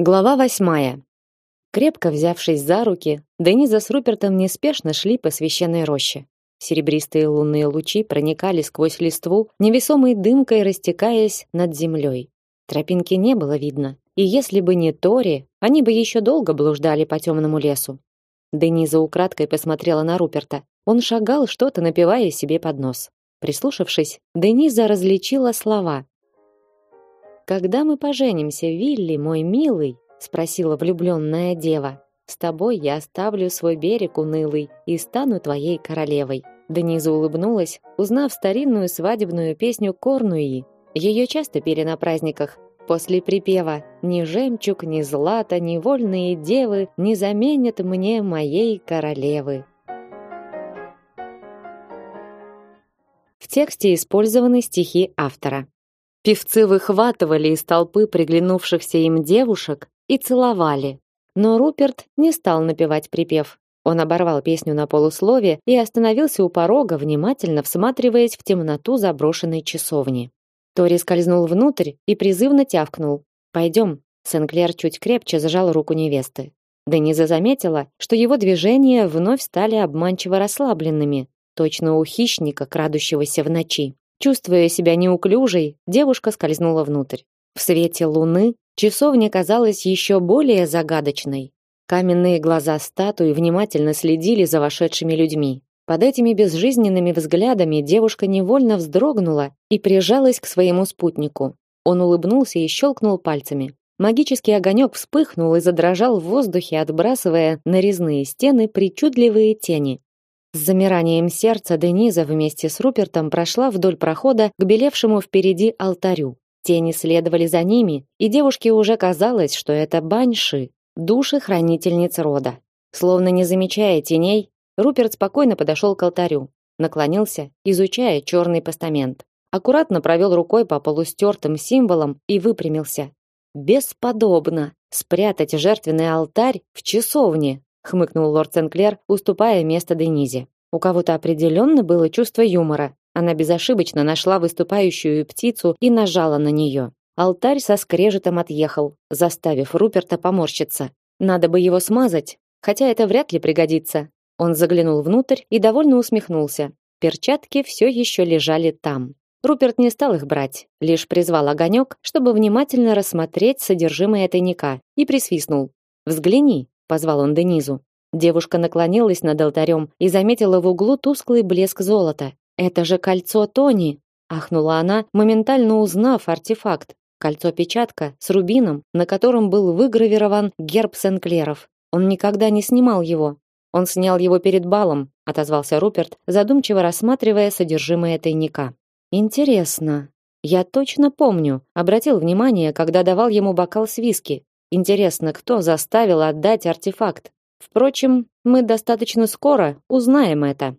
Глава восьмая. Крепко взявшись за руки, Дениза с Рупертом неспешно шли по священной роще. Серебристые лунные лучи проникали сквозь листву, невесомой дымкой растекаясь над землей. Тропинки не было видно, и если бы не Тори, они бы еще долго блуждали по темному лесу. Дениза украдкой посмотрела на Руперта. Он шагал, что-то напевая себе под нос. Прислушавшись, Дениза различила слова, когда мы поженимся, Вилли, мой милый, спросила влюбленная дева. С тобой я оставлю свой берег унылый и стану твоей королевой. Дениза улыбнулась, узнав старинную свадебную песню Корнуи. Ее часто пели на праздниках. После припева «Ни жемчуг, ни злато, ни вольные девы не заменят мне моей королевы». В тексте использованы стихи автора. Певцы выхватывали из толпы приглянувшихся им девушек и целовали. Но Руперт не стал напевать припев. Он оборвал песню на полуслове и остановился у порога, внимательно всматриваясь в темноту заброшенной часовни. Тори скользнул внутрь и призывно тявкнул. «Пойдем». Сенклер чуть крепче зажал руку невесты. Дениза заметила, что его движения вновь стали обманчиво расслабленными, точно у хищника, крадущегося в ночи. Чувствуя себя неуклюжей, девушка скользнула внутрь. В свете луны часовня казалась еще более загадочной. Каменные глаза статуи внимательно следили за вошедшими людьми. Под этими безжизненными взглядами девушка невольно вздрогнула и прижалась к своему спутнику. Он улыбнулся и щелкнул пальцами. Магический огонек вспыхнул и задрожал в воздухе, отбрасывая на резные стены причудливые тени. С замиранием сердца Дениза вместе с Рупертом прошла вдоль прохода к белевшему впереди алтарю. Тени следовали за ними, и девушке уже казалось, что это баньши, души хранительниц рода. Словно не замечая теней, Руперт спокойно подошел к алтарю, наклонился, изучая черный постамент. Аккуратно провел рукой по полустертым символам и выпрямился. Бесподобно спрятать жертвенный алтарь в часовне, хмыкнул лорд Сенклер, уступая место Денизе. У кого-то определенно было чувство юмора. Она безошибочно нашла выступающую птицу и нажала на нее. Алтарь со скрежетом отъехал, заставив Руперта поморщиться. Надо бы его смазать, хотя это вряд ли пригодится. Он заглянул внутрь и довольно усмехнулся. Перчатки все еще лежали там. Руперт не стал их брать, лишь призвал огонек, чтобы внимательно рассмотреть содержимое тайника, и присвистнул. «Взгляни», позвал он Денизу. Девушка наклонилась над алтарем и заметила в углу тусклый блеск золота. Это же кольцо Тони, ахнула она, моментально узнав артефакт. Кольцо-печатка с рубином, на котором был выгравирован герб Сенклеров. Он никогда не снимал его. Он снял его перед балом, отозвался Руперт, задумчиво рассматривая содержимое тайника. Интересно. Я точно помню, обратил внимание, когда давал ему бокал с виски. Интересно, кто заставил отдать артефакт? Впрочем, мы достаточно скоро узнаем это.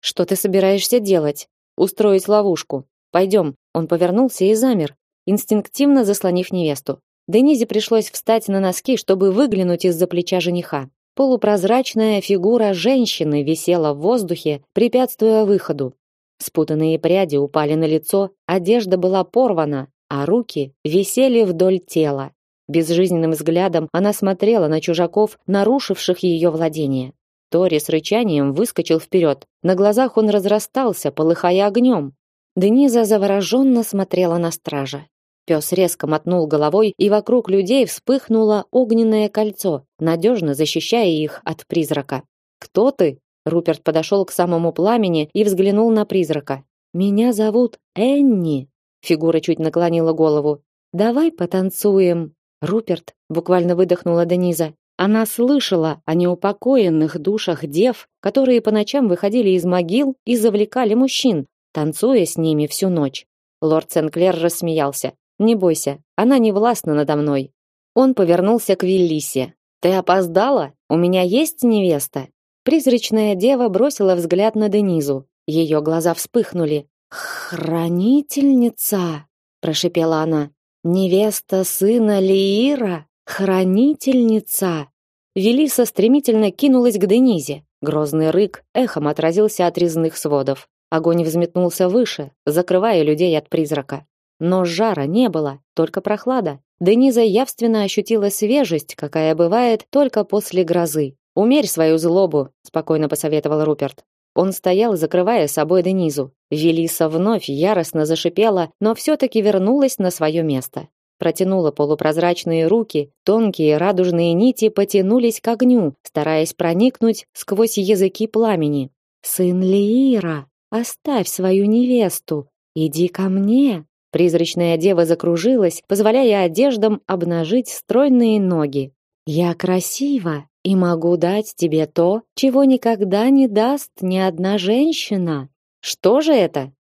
Что ты собираешься делать? Устроить ловушку. Пойдем. Он повернулся и замер, инстинктивно заслонив невесту. Денизе пришлось встать на носки, чтобы выглянуть из-за плеча жениха. Полупрозрачная фигура женщины висела в воздухе, препятствуя выходу. Спутанные пряди упали на лицо, одежда была порвана, а руки висели вдоль тела. Безжизненным взглядом она смотрела на чужаков, нарушивших ее владение. Тори с рычанием выскочил вперед. На глазах он разрастался, полыхая огнем. Дениза завороженно смотрела на стража. Пес резко мотнул головой, и вокруг людей вспыхнуло огненное кольцо, надежно защищая их от призрака. «Кто ты?» Руперт подошел к самому пламени и взглянул на призрака. «Меня зовут Энни». Фигура чуть наклонила голову. «Давай потанцуем». Руперт буквально выдохнула Дениза. Она слышала о неупокоенных душах дев, которые по ночам выходили из могил и завлекали мужчин, танцуя с ними всю ночь. Лорд Сенклер рассмеялся. Не бойся, она не властна надо мной. Он повернулся к Виллисе. Ты опоздала? У меня есть невеста. Призрачная дева бросила взгляд на Денизу. Ее глаза вспыхнули. Хранительница, прошепела она. Невеста сына Лиира, хранительница. Велиса стремительно кинулась к Денизе. Грозный рык эхом отразился от резных сводов. Огонь взметнулся выше, закрывая людей от призрака. Но жара не было, только прохлада. Дениза явственно ощутила свежесть, какая бывает только после грозы. «Умерь свою злобу», — спокойно посоветовал Руперт. Он стоял, закрывая собой Денизу. Велиса вновь яростно зашипела, но все-таки вернулась на свое место. Протянула полупрозрачные руки, тонкие радужные нити потянулись к огню, стараясь проникнуть сквозь языки пламени. «Сын Лиира, оставь свою невесту, иди ко мне!» Призрачная дева закружилась, позволяя одеждам обнажить стройные ноги. «Я красива и могу дать тебе то, чего никогда не даст ни одна женщина. Что же это?»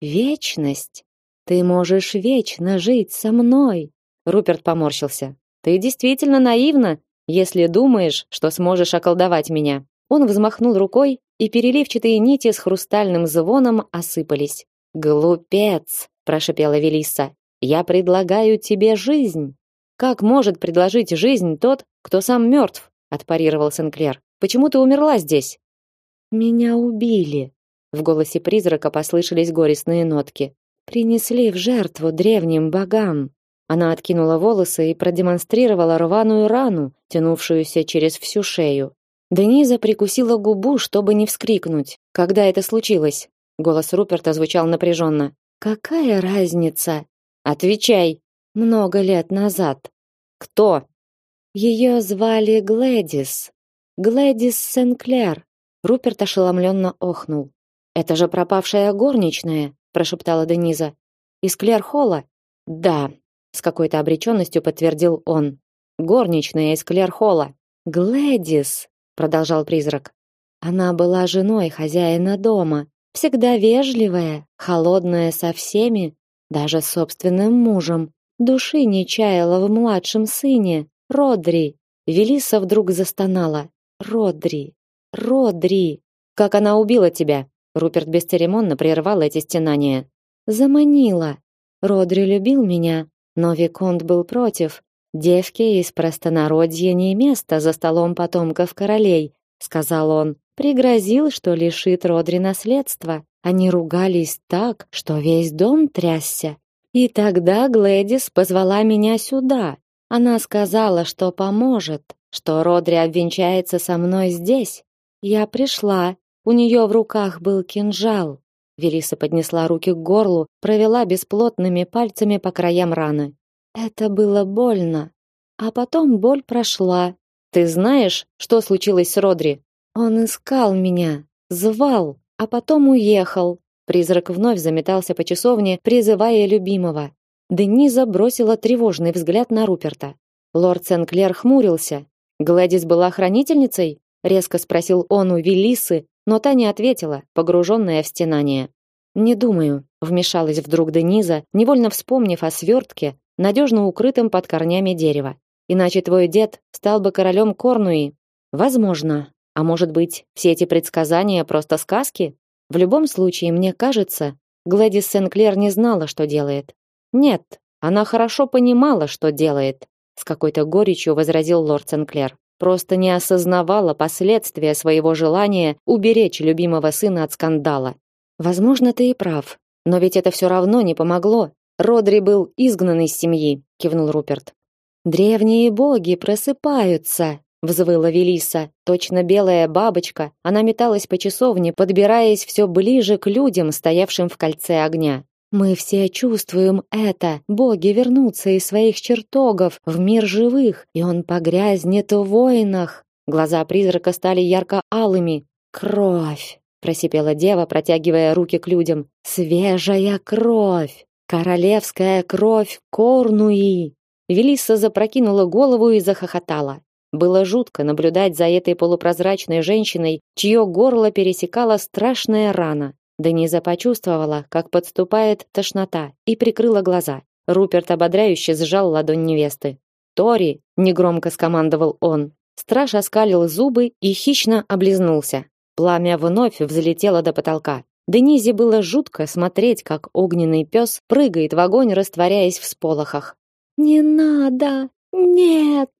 «Вечность. Ты можешь вечно жить со мной. Руперт поморщился. Ты действительно наивна, если думаешь, что сможешь околдовать меня. Он взмахнул рукой, и переливчатые нити с хрустальным звоном осыпались. Глупец, прошипела Велиса. Я предлагаю тебе жизнь. Как может предложить жизнь тот, кто сам мертв? отпарировал Сенклер. Почему ты умерла здесь? Меня убили. В голосе призрака послышались горестные нотки принесли в жертву древним богам. Она откинула волосы и продемонстрировала рваную рану, тянувшуюся через всю шею. Дениза прикусила губу, чтобы не вскрикнуть. Когда это случилось? Голос Руперта звучал напряженно. Какая разница? Отвечай. Много лет назад. Кто? Ее звали Глэдис. Глэдис Сенклер. Руперт ошеломленно охнул. Это же пропавшая горничная прошептала Дениза. Из Клерхола? Да, с какой-то обреченностью подтвердил он. Горничная из Клерхола. Глэдис, продолжал призрак. Она была женой хозяина дома, всегда вежливая, холодная со всеми, даже с собственным мужем. Души не чаяла в младшем сыне, Родри. Велиса вдруг застонала. Родри, Родри, как она убила тебя? Руперт бесцеремонно прервал эти стенания. Заманила. Родри любил меня, но виконт был против. Девке из простонародья не место за столом потомков королей, сказал он. Пригрозил, что лишит Родри наследства. Они ругались так, что весь дом трясся. И тогда Глэдис позвала меня сюда. Она сказала, что поможет, что Родри обвенчается со мной здесь. Я пришла, у нее в руках был кинжал. Велиса поднесла руки к горлу, провела бесплотными пальцами по краям раны. Это было больно. А потом боль прошла. Ты знаешь, что случилось с Родри? Он искал меня, звал, а потом уехал. Призрак вновь заметался по часовне, призывая любимого. Дениза бросила тревожный взгляд на Руперта. Лорд Сенклер хмурился. Гладис была хранительницей? резко спросил он у Велисы, но та не ответила, погруженная в стенание. Не думаю, вмешалась вдруг Дениза, невольно вспомнив о свертке, надежно укрытом под корнями дерева. Иначе твой дед стал бы королем Корнуи. Возможно. А может быть, все эти предсказания просто сказки? В любом случае, мне кажется, Глэдис Сенклер не знала, что делает. Нет, она хорошо понимала, что делает, с какой-то горечью возразил лорд Сенклер просто не осознавала последствия своего желания уберечь любимого сына от скандала. Возможно, ты и прав, но ведь это все равно не помогло. Родри был изгнан из семьи, кивнул Руперт. Древние боги просыпаются, взвыла Велиса, точно белая бабочка. Она металась по часовне, подбираясь все ближе к людям, стоявшим в кольце огня. Мы все чувствуем это. Боги вернутся из своих чертогов в мир живых, и он погрязнет в войнах. Глаза призрака стали ярко-алыми. Кровь, просипела дева, протягивая руки к людям. Свежая кровь, королевская кровь Корнуи. Велиса запрокинула голову и захохотала. Было жутко наблюдать за этой полупрозрачной женщиной, чье горло пересекала страшная рана. Дениза почувствовала, как подступает тошнота, и прикрыла глаза. Руперт ободряюще сжал ладонь невесты. «Тори!» — негромко скомандовал он. Страж оскалил зубы и хищно облизнулся. Пламя вновь взлетело до потолка. Денизе было жутко смотреть, как огненный пес прыгает в огонь, растворяясь в сполохах. «Не надо! Нет!»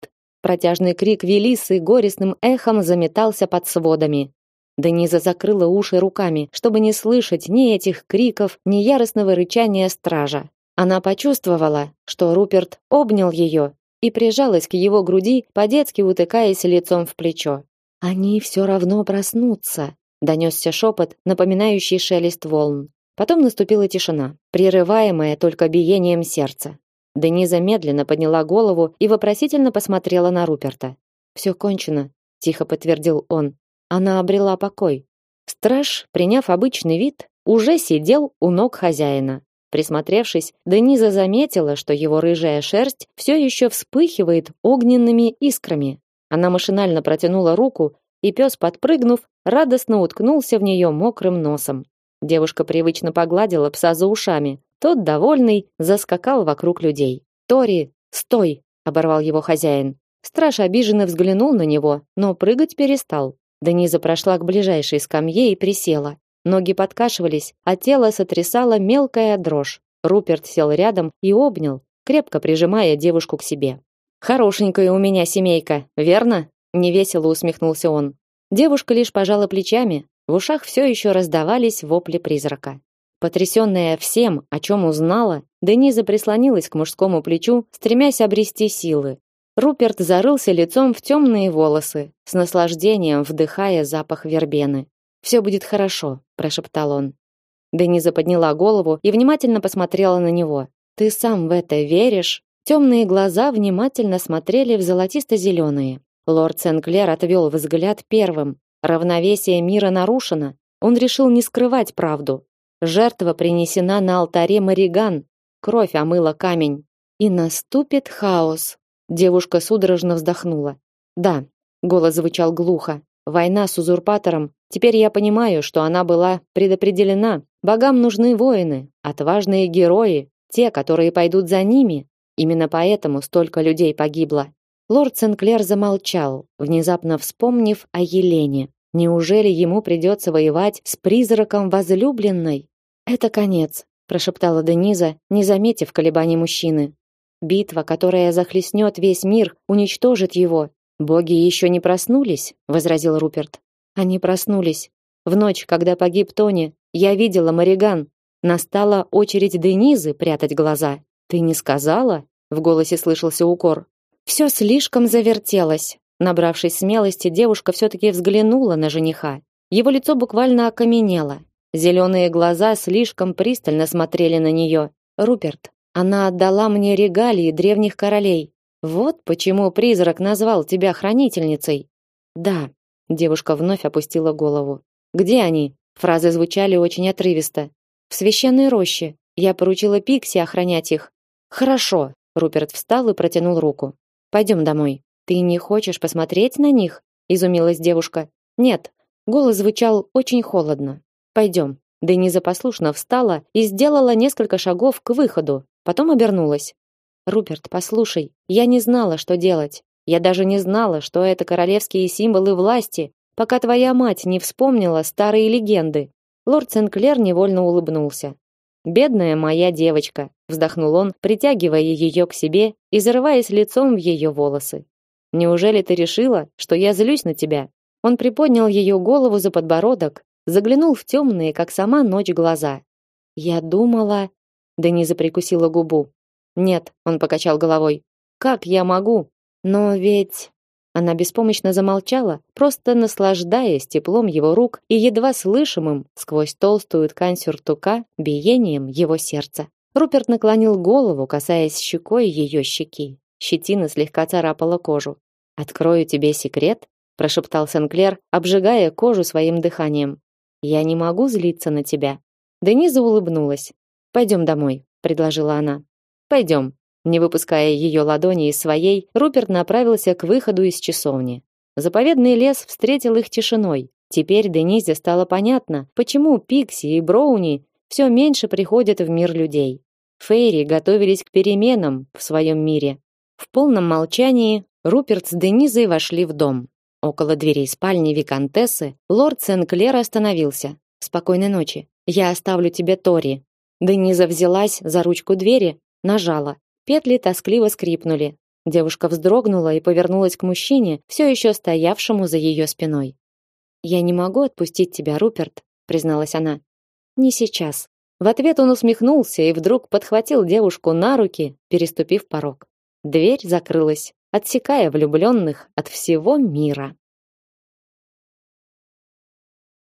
Протяжный крик Велисы горестным эхом заметался под сводами. Дениза закрыла уши руками, чтобы не слышать ни этих криков, ни яростного рычания стража. Она почувствовала, что Руперт обнял ее и прижалась к его груди, по-детски утыкаясь лицом в плечо. Они все равно проснутся, донесся шепот, напоминающий шелест волн. Потом наступила тишина, прерываемая только биением сердца. Дениза медленно подняла голову и вопросительно посмотрела на Руперта. Все кончено, тихо подтвердил он. Она обрела покой. Страж, приняв обычный вид, уже сидел у ног хозяина. Присмотревшись, Дениза заметила, что его рыжая шерсть все еще вспыхивает огненными искрами. Она машинально протянула руку, и пес, подпрыгнув, радостно уткнулся в нее мокрым носом. Девушка привычно погладила пса за ушами. Тот, довольный, заскакал вокруг людей. «Тори, стой!» — оборвал его хозяин. Страж обиженно взглянул на него, но прыгать перестал. Дениза прошла к ближайшей скамье и присела. Ноги подкашивались, а тело сотрясало мелкая дрожь. Руперт сел рядом и обнял, крепко прижимая девушку к себе. Хорошенькая у меня семейка, верно? невесело усмехнулся он. Девушка лишь пожала плечами, в ушах все еще раздавались вопли призрака. Потрясенная всем, о чем узнала, Дениза прислонилась к мужскому плечу, стремясь обрести силы. Руперт зарылся лицом в темные волосы, с наслаждением вдыхая запах вербены. Все будет хорошо, прошептал он. Дениза подняла голову и внимательно посмотрела на него. Ты сам в это веришь? Темные глаза внимательно смотрели в золотисто-зеленые. Лорд Сенклер отвел взгляд первым. Равновесие мира нарушено. Он решил не скрывать правду. Жертва принесена на алтаре Мариган. Кровь омыла камень. И наступит хаос. Девушка судорожно вздохнула. Да, голос звучал глухо. Война с узурпатором. Теперь я понимаю, что она была предопределена. Богам нужны воины, отважные герои, те, которые пойдут за ними. Именно поэтому столько людей погибло. Лорд Сенклер замолчал, внезапно вспомнив о Елене. Неужели ему придется воевать с призраком возлюбленной? Это конец, прошептала Дениза, не заметив колебаний мужчины. Битва, которая захлестнет весь мир, уничтожит его, Боги еще не проснулись, возразил Руперт. Они проснулись. В ночь, когда погиб Тони, я видела Мариган. Настала очередь Денизы прятать глаза. Ты не сказала? В голосе слышался укор. Все слишком завертелось. Набравшись смелости, девушка все таки взглянула на жениха. Его лицо буквально окаменело. Зеленые глаза слишком пристально смотрели на нее. Руперт, она отдала мне регалии древних королей. Вот почему призрак назвал тебя хранительницей. Да, девушка вновь опустила голову. Где они? Фразы звучали очень отрывисто. В священной роще. Я поручила Пикси охранять их. Хорошо. Руперт встал и протянул руку. Пойдем домой. Ты не хочешь посмотреть на них? изумилась девушка. Нет. Голос звучал очень холодно. Пойдем. Дениза послушно встала и сделала несколько шагов к выходу, потом обернулась. Руперт, послушай, я не знала, что делать. Я даже не знала, что это королевские символы власти, пока твоя мать не вспомнила старые легенды. Лорд Сенклер невольно улыбнулся. Бедная моя девочка, вздохнул он, притягивая ее к себе и зарываясь лицом в ее волосы. Неужели ты решила, что я злюсь на тебя? Он приподнял ее голову за подбородок, заглянул в темные, как сама ночь, глаза. Я думала, Дениза прикусила губу. Нет, он покачал головой. Как я могу? Но ведь она беспомощно замолчала, просто наслаждаясь теплом его рук и едва слышимым сквозь толстую ткань сюртука биением его сердца. Руперт наклонил голову, касаясь щекой ее щеки. Щетина слегка царапала кожу. "Открою тебе секрет", прошептал Сенклер, обжигая кожу своим дыханием. "Я не могу злиться на тебя". Дениза улыбнулась. Пойдем домой, предложила она. Пойдем. Не выпуская ее ладони из своей, Руперт направился к выходу из часовни. Заповедный лес встретил их тишиной. Теперь Денизе стало понятно, почему Пикси и Броуни все меньше приходят в мир людей. Фейри готовились к переменам в своем мире. В полном молчании Руперт с Денизой вошли в дом. Около дверей спальни виконтессы лорд Сенклер остановился. Спокойной ночи. Я оставлю тебе Тори. Дениза взялась за ручку двери, Нажала. Петли тоскливо скрипнули. Девушка вздрогнула и повернулась к мужчине, все еще стоявшему за ее спиной. Я не могу отпустить тебя, Руперт, призналась она. Не сейчас. В ответ он усмехнулся и вдруг подхватил девушку на руки, переступив порог. Дверь закрылась, отсекая влюбленных от всего мира.